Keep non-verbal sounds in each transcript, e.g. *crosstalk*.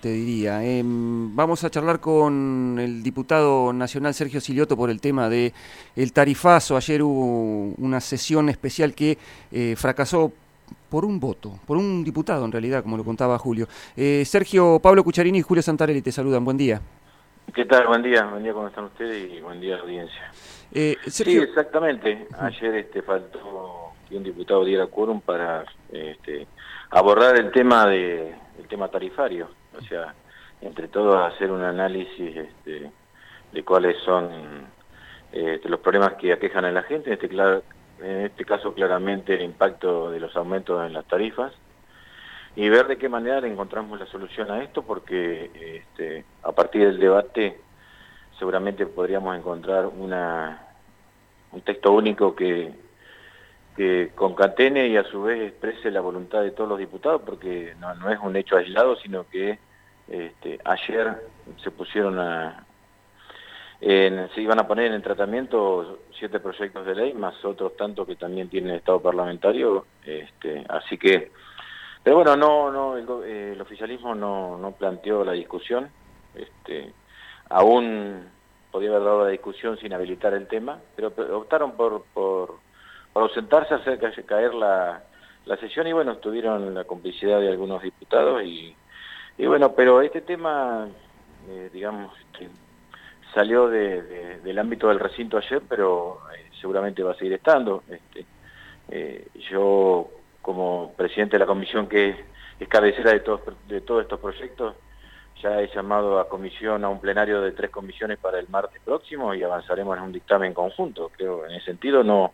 te diría. Em, vamos a charlar con el diputado nacional Sergio Silioto por el tema de el tarifazo. Ayer hubo una sesión especial que eh, fracasó por un voto, por un diputado en realidad, como lo contaba Julio. Eh, Sergio, Pablo Cucharini y Julio Santarelli te saludan. Buen día. ¿Qué tal? Buen día. Buen día, ¿cómo están ustedes? Y buen día, audiencia. Eh, Sí, exactamente. Ayer este, faltó que un diputado diera quórum para este, abordar el tema de el tema tarifario. O sea, entre todos hacer un análisis este, de cuáles son este, los problemas que aquejan a la gente, en este, caso claramente el impacto de los aumentos en las tarifas, y ver de qué manera encontramos la solución a esto, porque a partir del debate seguramente podríamos encontrar una, un texto único que, que concatene y a su vez exprese la voluntad de todos los diputados, porque no, es un hecho aislado, sino que este, ayer se pusieron a... se iban a poner en tratamiento siete proyectos de ley, más otros tantos que también tienen estado parlamentario, este, así que... Pero bueno, no, no, el, oficialismo no, no, planteó la discusión, este, aún podía haber dado la discusión sin habilitar el tema, pero optaron por, por ausentarse, hacer caer la, la sesión y bueno, tuvieron la complicidad de algunos diputados y y bueno, pero este tema, eh, digamos, salió del ámbito del recinto ayer, pero eh, seguramente va a seguir estando. Este, eh, yo, como presidente de la comisión que es cabecera de todos, de todos estos proyectos, ya he llamado a comisión, a un plenario de tres comisiones para el martes próximo y avanzaremos en un dictamen conjunto. Creo en ese sentido no,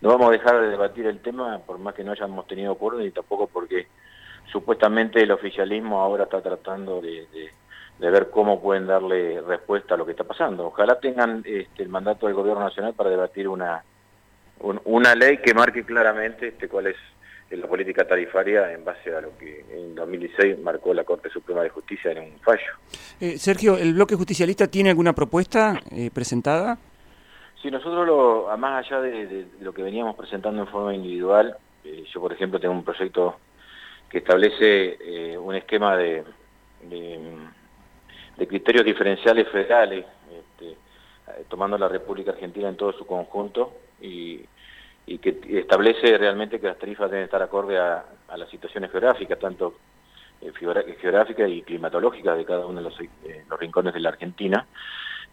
no vamos a dejar de debatir el tema, por más que no hayamos tenido acuerdo y tampoco porque supuestamente el oficialismo ahora está tratando de, ver cómo pueden darle respuesta a lo que está pasando. Ojalá tengan este, el mandato del gobierno nacional para debatir una, una ley que marque claramente este, cuál es la política tarifaria en base a lo que en 2016 marcó la Corte Suprema de Justicia en un fallo. Eh, Sergio, ¿el bloque justicialista tiene alguna propuesta eh, presentada? Sí, nosotros, lo, más allá de, lo que veníamos presentando en forma individual, eh, yo por ejemplo tengo un proyecto que establece un esquema de, de, criterios diferenciales federales, este, tomando la República Argentina en todo su conjunto y, y que establece realmente que las tarifas deben estar acorde a, las situaciones geográficas, tanto eh, geográficas y climatológicas de cada uno de los, eh, los rincones de la Argentina,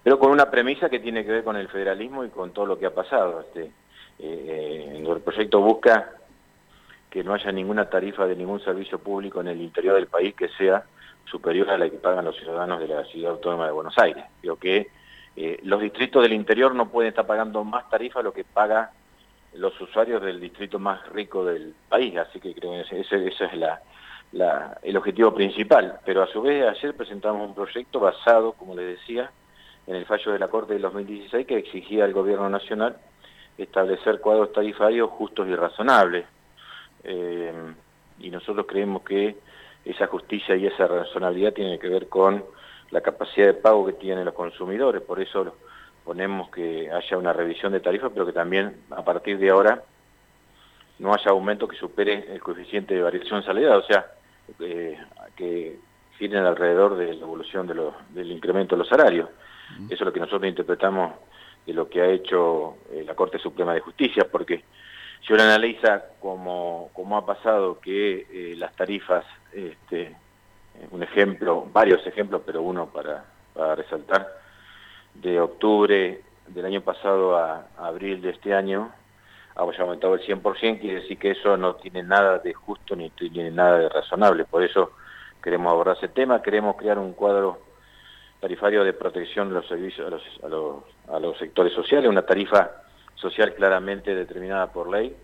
pero con una premisa que tiene que ver con el federalismo y con todo lo que ha pasado. Este, el proyecto busca que no haya ninguna tarifa de ningún servicio público en el interior del país que sea superior a la que pagan los ciudadanos de la Ciudad Autónoma de Buenos Aires. Creo que eh, los distritos del interior no pueden estar pagando más tarifa lo que pagan los usuarios del distrito más rico del país, así que creo que ese, es la, el objetivo principal. Pero a su vez ayer presentamos un proyecto basado, como les decía, en el fallo de la Corte del 2016 que exigía al Gobierno Nacional establecer cuadros tarifarios justos y razonables eh, y nosotros creemos que esa justicia y esa razonabilidad tiene que ver con la capacidad de pago que tienen los consumidores, por eso ponemos que haya una revisión de tarifas, pero que también a partir de ahora no haya aumento que supere el coeficiente de variación salarial, o sea, eh, que giren alrededor de la evolución de del incremento de los salarios. Eso es lo que nosotros interpretamos de lo que ha hecho eh, la Corte Suprema de Justicia, porque si uno analiza como, ha pasado que eh, las tarifas, este, un ejemplo, varios ejemplos, pero uno para, resaltar, de octubre del año pasado a, abril de este año, ha aumentado el 100%, quiere decir que eso no tiene nada de justo ni tiene nada de razonable. Por eso queremos abordar ese tema, queremos crear un cuadro tarifario de protección de los servicios a los, a los sectores sociales, una tarifa social claramente determinada por ley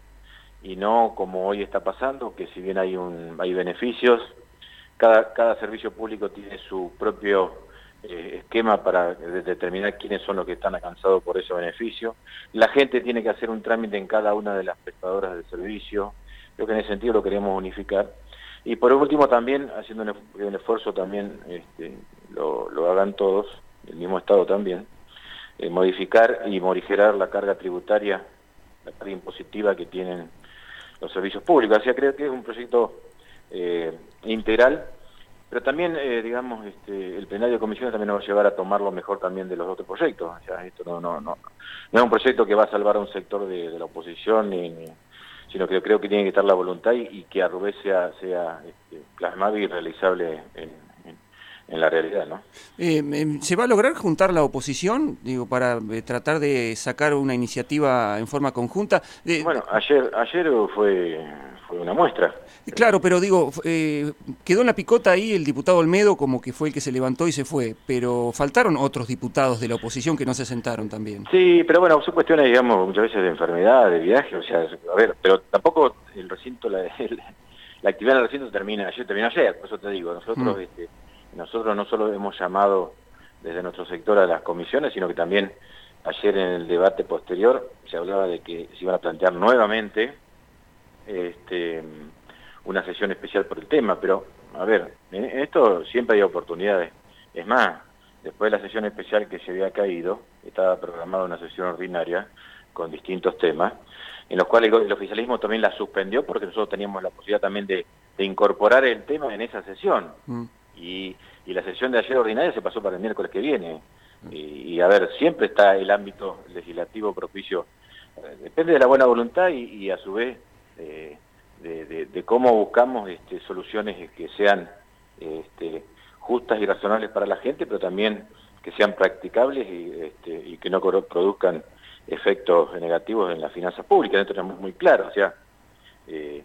y no como hoy está pasando, que si bien hay, un, hay beneficios, cada, cada servicio público tiene su propio eh, esquema para determinar quiénes son los que están alcanzados por ese beneficio. La gente tiene que hacer un trámite en cada una de las prestadoras del servicio. Creo que en ese sentido lo queremos unificar. Y por último también, haciendo un, esfuerzo también, este, lo, lo hagan todos, el mismo Estado también, eh, modificar y morigerar la carga tributaria, la carga impositiva que tienen los servicios públicos. O sea, creo que es un proyecto eh, integral, pero también, eh, digamos, este, el plenario de comisiones también nos va a llevar a tomar lo mejor también de los otros proyectos. O sea, esto no, no, no, no es un proyecto que va a salvar a un sector de, la oposición, sino que creo que tiene que estar la voluntad y, que a Rubén sea, sea este, plasmado y realizable en, en la realidad, ¿no? Eh, ¿Se va a lograr juntar la oposición, digo, para eh, tratar de sacar una iniciativa en forma conjunta? bueno, ayer ayer fue, fue una muestra. Claro, pero digo, eh, quedó en la picota ahí el diputado Olmedo como que fue el que se levantó y se fue, pero faltaron otros diputados de la oposición que no se sentaron también. Sí, pero bueno, son cuestiones, digamos, muchas veces de enfermedad, de viaje, o sea, a ver, pero tampoco el recinto, la, *laughs* la actividad del recinto termina ayer, terminó ayer, por eso te digo, nosotros... Mm. Este, nosotros no solo hemos llamado desde nuestro sector a las comisiones, sino que también ayer en el debate posterior se hablaba de que se iban a plantear nuevamente este, una sesión especial por el tema, pero a ver, en esto siempre hay oportunidades. Es más, después de la sesión especial que se había caído, estaba programada una sesión ordinaria con distintos temas, en los cuales el oficialismo también la suspendió porque nosotros teníamos la posibilidad también de, incorporar el tema en esa sesión. Mm y, la sesión de ayer ordinaria se pasó para el miércoles que viene. Y, a ver, siempre está el ámbito legislativo propicio, eh, depende de la buena voluntad y, a su vez eh, de, cómo buscamos este, soluciones que sean este, justas y razonables para la gente, pero también que sean practicables y, este, que no produzcan efectos negativos en las finanzas públicas. Esto es muy claro, o sea, eh,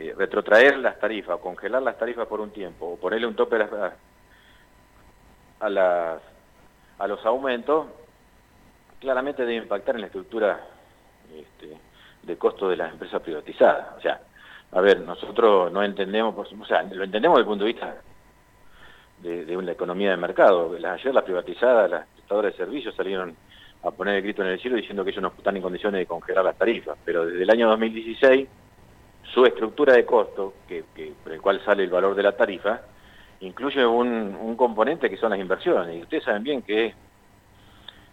eh, retrotraer las tarifas o congelar las tarifas por un tiempo o ponerle un tope a, a, las, a los aumentos, claramente debe impactar en la estructura este, de costo de las empresas privatizadas. O sea, a ver, nosotros no entendemos, o sea, lo entendemos desde el punto de vista de, la economía de mercado. Ayer las privatizadas, las prestadoras de servicios salieron a poner el grito en el cielo diciendo que ellos no están en condiciones de congelar las tarifas, pero desde el año 2016 su estructura de costo, que, por el cual sale el valor de la tarifa, incluye un, componente que son las inversiones. Y ustedes saben bien que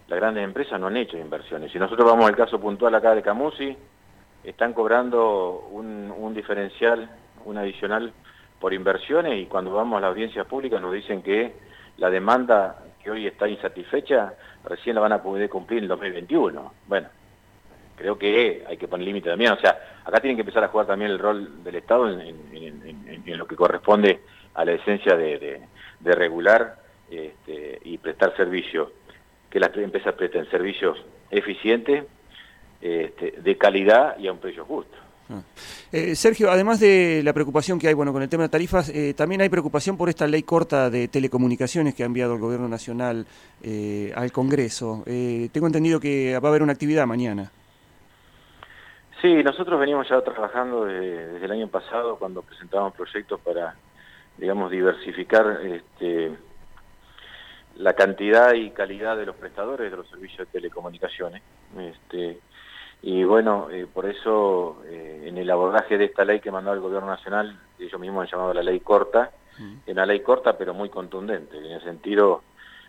las grandes empresas no han hecho inversiones. Si nosotros vamos al caso puntual acá de Camusi, están cobrando un, un diferencial, un adicional por inversiones y cuando vamos a las audiencias públicas nos dicen que la demanda que hoy está insatisfecha recién la van a poder cumplir en el 2021. Bueno, creo que hay que poner límite también. O sea, acá tienen que empezar a jugar también el rol del Estado en, lo que corresponde a la esencia de, regular este, y prestar servicios, que las empresas presten servicios eficientes, este, de calidad y a un precio justo. Ah. Eh, Sergio, además de la preocupación que hay bueno, con el tema de tarifas, eh, también hay preocupación por esta ley corta de telecomunicaciones que ha enviado el Gobierno Nacional eh, al Congreso. tengo entendido que va a haber una actividad mañana. Sí, nosotros venimos ya trabajando desde el año pasado cuando presentábamos proyectos para, digamos, diversificar este, la cantidad y calidad de los prestadores de los servicios de telecomunicaciones. Este, y bueno, eh, por eso eh, en el abordaje de esta ley que mandó el Gobierno Nacional, ellos mismos han llamado la ley corta, mm. una ley corta pero muy contundente, en el sentido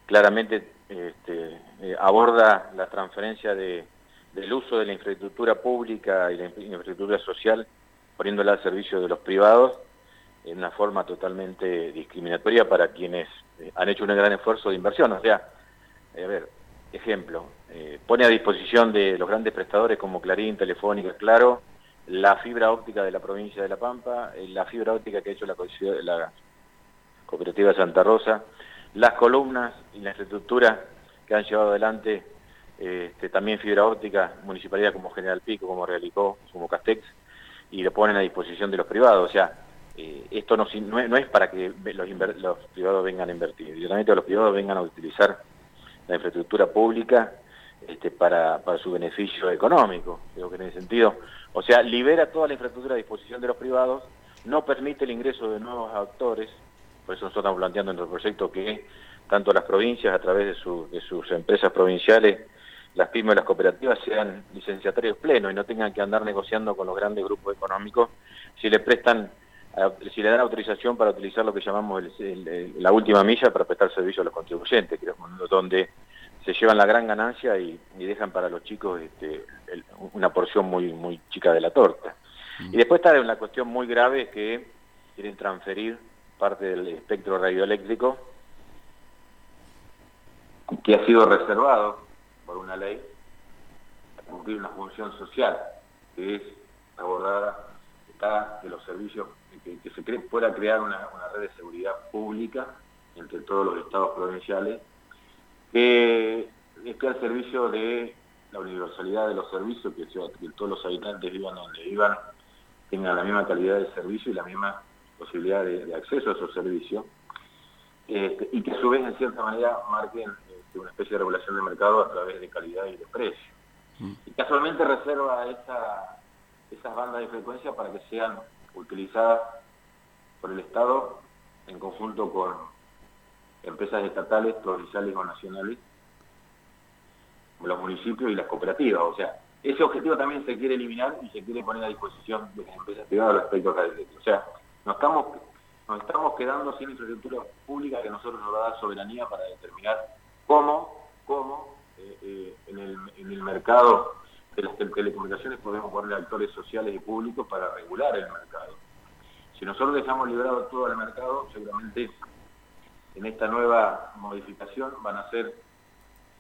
claramente este, eh, aborda la transferencia de del uso de la infraestructura pública y la infraestructura social, poniéndola al servicio de los privados, en una forma totalmente discriminatoria para quienes eh, han hecho un gran esfuerzo de inversión. O sea, a ver, ejemplo, eh, pone a disposición de los grandes prestadores como Clarín, Telefónica, Claro, la fibra óptica de la provincia de La Pampa, eh, la fibra óptica que ha hecho la cooperativa Santa Rosa, las columnas y la infraestructura que han llevado adelante este, también fibra óptica, municipalidad como General Pico, como Realicó, como Castex, y lo ponen a disposición de los privados. O sea, eh, esto no, es para que los, privados vengan a invertir, directamente los privados vengan a utilizar la infraestructura pública este, para, para su beneficio económico, creo que en ese sentido. O sea, libera toda la infraestructura a disposición de los privados, no permite el ingreso de nuevos actores, por eso nosotros estamos planteando en nuestro proyecto que tanto las provincias a través de sus empresas provinciales las pymes o las cooperativas sean licenciatarios plenos y no tengan que andar negociando con los grandes grupos económicos si le prestan si le dan autorización para utilizar lo que llamamos la última milla para prestar servicio a los contribuyentes, donde se llevan la gran ganancia y, dejan para los chicos este, una porción muy muy chica de la torta. Mm. Y después está una cuestión muy grave que quieren transferir parte del espectro radioeléctrico que ha sido reservado por una ley cumplir una función social, que es abordar de los servicios, que, se pueda crear una, red de seguridad pública entre todos los estados provinciales, que esté al servicio de la universalidad de los servicios, que, que todos los habitantes vivan donde vivan, tengan la misma calidad de servicio y la misma posibilidad de, acceso a esos servicios, este, y que a su vez, en cierta manera, marquen una especie de regulación de mercado a través de calidad y de precio. Mm. Y casualmente reserva esa, esas bandas de frecuencia para que sean utilizadas por el Estado en conjunto con empresas estatales, provinciales o nacionales, los municipios y las cooperativas. O sea, ese objetivo también se quiere eliminar y se quiere poner a disposición de las empresas privadas respecto a O sea, nos estamos, nos estamos quedando sin infraestructura pública que nosotros nos va a dar soberanía para determinar cómo, cómo eh, eh, en, el, en el mercado de las telecomunicaciones podemos poner actores sociales y públicos para regular el mercado. Si nosotros dejamos liberado todo el mercado, seguramente en esta nueva modificación van a ser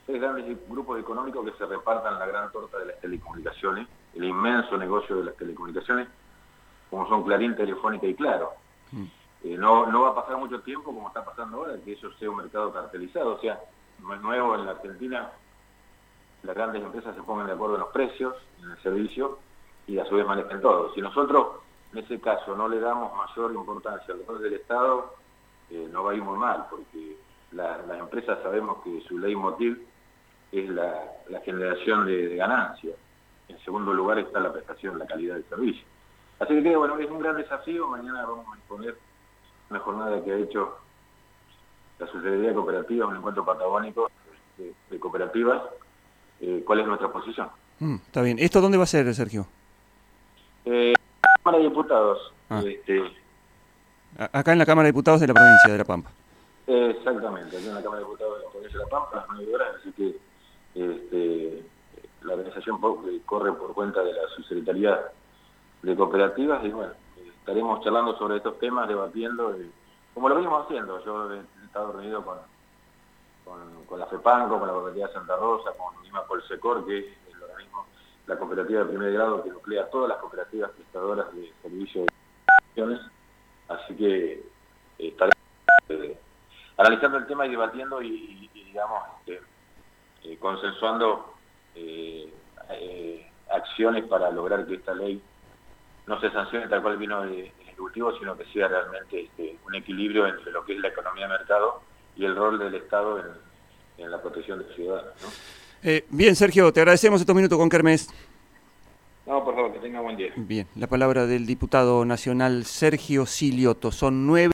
tres grandes grupos económicos que se repartan la gran torta de las telecomunicaciones, el inmenso negocio de las telecomunicaciones, como son Clarín, Telefónica y Claro. Mm. Eh, no, no va a pasar mucho tiempo como está pasando ahora, que eso sea un mercado cartelizado, o sea, nuevo en la Argentina las grandes empresas se pongan de acuerdo en los precios, en el servicio, y a su vez manejen todo. Si nosotros, en ese caso, no le damos mayor importancia al rol del Estado, eh, no va a ir muy mal, porque las empresas sabemos que su ley motiv es la, generación de, ganancias. En segundo lugar está la prestación, la calidad del servicio. Así que, bueno, es un gran desafío. Mañana vamos a exponer una jornada que ha hecho la Sociedad Cooperativa, un encuentro patagónico de cooperativas, eh, cuál es nuestra posición. Mm, está bien. ¿Esto dónde va a ser, Sergio? Eh, Cámara de Diputados. Ah. Este, acá en la Cámara de Diputados de la provincia de La Pampa. exactamente, aquí en la Cámara de Diputados de la provincia de La Pampa, a las 9 horas, así que este, la organización eh, corre por cuenta de la Subsecretaría de Cooperativas y bueno, estaremos charlando sobre estos temas, debatiendo, como lo venimos haciendo. Yo he estado reunido con con, la FEPANCO, con la Cooperativa Santa Rosa, con Lima Polsecor, que es el organismo, la cooperativa de primer grado que nuclea todas las cooperativas prestadoras de servicios de Así que eh, estaremos eh, analizando el tema y debatiendo y, digamos, este, eh, consensuando acciones para lograr que esta ley no se sancione tal cual vino el Ejecutivo, sino que sea realmente este, un equilibrio entre lo que es la economía de mercado y el rol del Estado en, la protección de ciudadanos. Eh, bien, Sergio, te agradecemos estos minutos con Kermés. No, por favor, que tenga buen día. Bien, la palabra del diputado nacional Sergio Silioto. Son nueve.